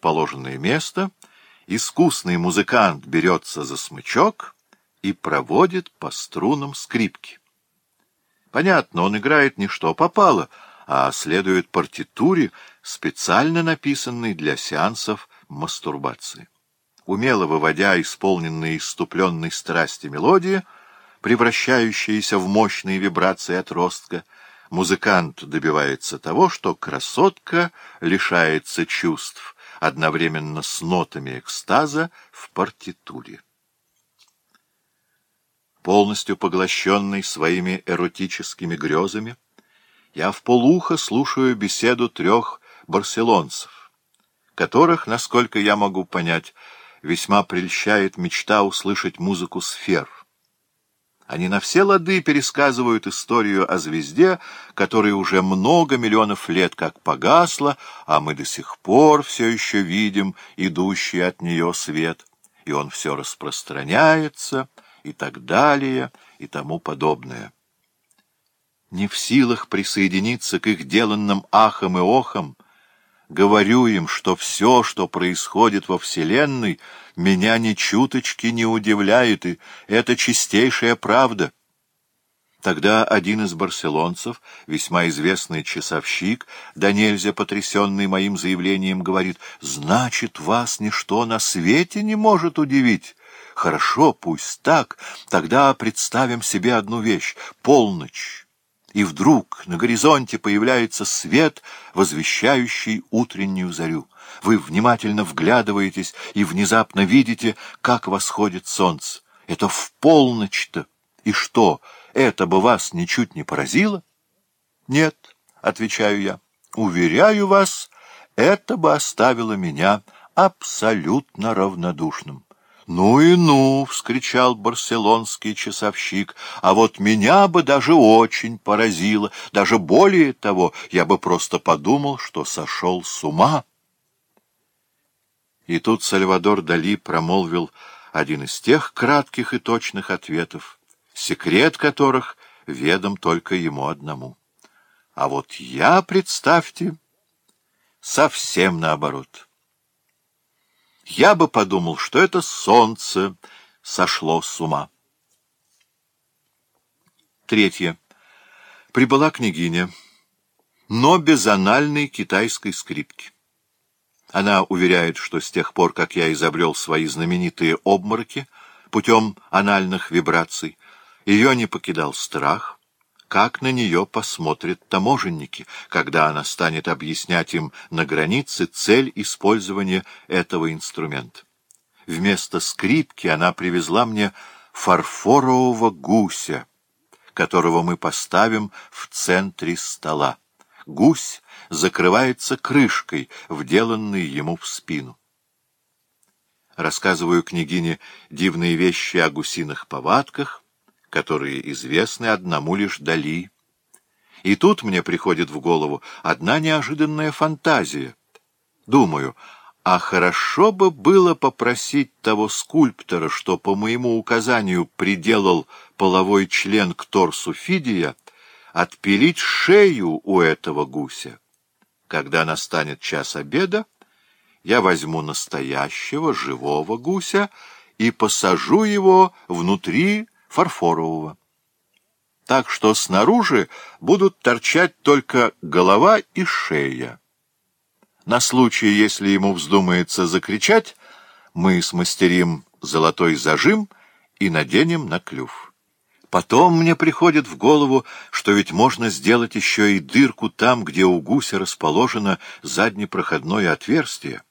положенное место, искусный музыкант берется за смычок и проводит по струнам скрипки. Понятно, он играет не что попало, а следует партитуре, специально написанной для сеансов мастурбации. Умело выводя исполненные иступленной страсти мелодии, превращающиеся в мощные вибрации отростка, музыкант добивается того, что красотка лишается чувств — одновременно с нотами экстаза в партитуре. Полностью поглощенный своими эротическими грезами, я в полухо слушаю беседу трех барселонцев, которых, насколько я могу понять, весьма прельщает мечта услышать музыку сфер — они на все лады пересказывают историю о звезде, которая уже много миллионов лет как погасла, а мы до сих пор все еще видим идущий от нее свет, и он все распространяется, и так далее, и тому подобное. Не в силах присоединиться к их деланным ахам и охам, Говорю им, что все, что происходит во Вселенной, меня ни чуточки не удивляет, и это чистейшая правда. Тогда один из барселонцев, весьма известный часовщик, да нельзя потрясенный моим заявлением, говорит, «Значит, вас ничто на свете не может удивить». Хорошо, пусть так, тогда представим себе одну вещь — полночь и вдруг на горизонте появляется свет, возвещающий утреннюю зарю. Вы внимательно вглядываетесь и внезапно видите, как восходит солнце. Это в полночь-то. И что, это бы вас ничуть не поразило? Нет, — отвечаю я, — уверяю вас, это бы оставило меня абсолютно равнодушным. «Ну и ну!» — вскричал барселонский часовщик. «А вот меня бы даже очень поразило. Даже более того, я бы просто подумал, что сошел с ума». И тут Сальвадор Дали промолвил один из тех кратких и точных ответов, секрет которых ведом только ему одному. «А вот я, представьте, совсем наоборот» я бы подумал, что это солнце сошло с ума. Третье. Прибыла княгиня, но без анальной китайской скрипки. Она уверяет, что с тех пор, как я изобрел свои знаменитые обмороки путем анальных вибраций, ее не покидал страх, как на нее посмотрят таможенники, когда она станет объяснять им на границе цель использования этого инструмента. Вместо скрипки она привезла мне фарфорового гуся, которого мы поставим в центре стола. Гусь закрывается крышкой, вделанной ему в спину. Рассказываю княгине дивные вещи о гусиных повадках — которые известны одному лишь Дали. И тут мне приходит в голову одна неожиданная фантазия. Думаю, а хорошо бы было попросить того скульптора, что по моему указанию приделал половой член к торсу Фидия, отпилить шею у этого гуся. Когда настанет час обеда, я возьму настоящего живого гуся и посажу его внутри фарфорового. Так что снаружи будут торчать только голова и шея. На случай, если ему вздумается закричать, мы смастерим золотой зажим и наденем на клюв. Потом мне приходит в голову, что ведь можно сделать еще и дырку там, где у гуся расположено заднепроходное отверстие.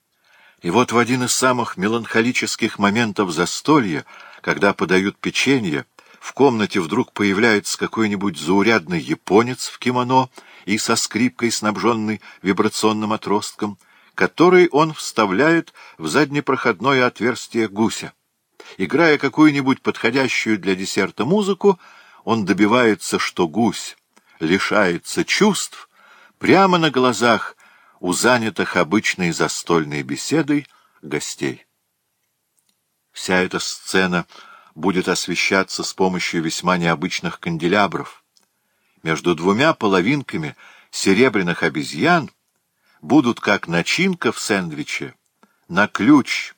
И вот в один из самых меланхолических моментов застолья — когда подают печенье, в комнате вдруг появляется какой-нибудь заурядный японец в кимоно и со скрипкой, снабженной вибрационным отростком, который он вставляет в заднепроходное отверстие гуся. Играя какую-нибудь подходящую для десерта музыку, он добивается, что гусь лишается чувств прямо на глазах у занятых обычной застольной беседой гостей. Вся эта сцена будет освещаться с помощью весьма необычных канделябров. Между двумя половинками серебряных обезьян будут, как начинка в сэндвиче, на ключ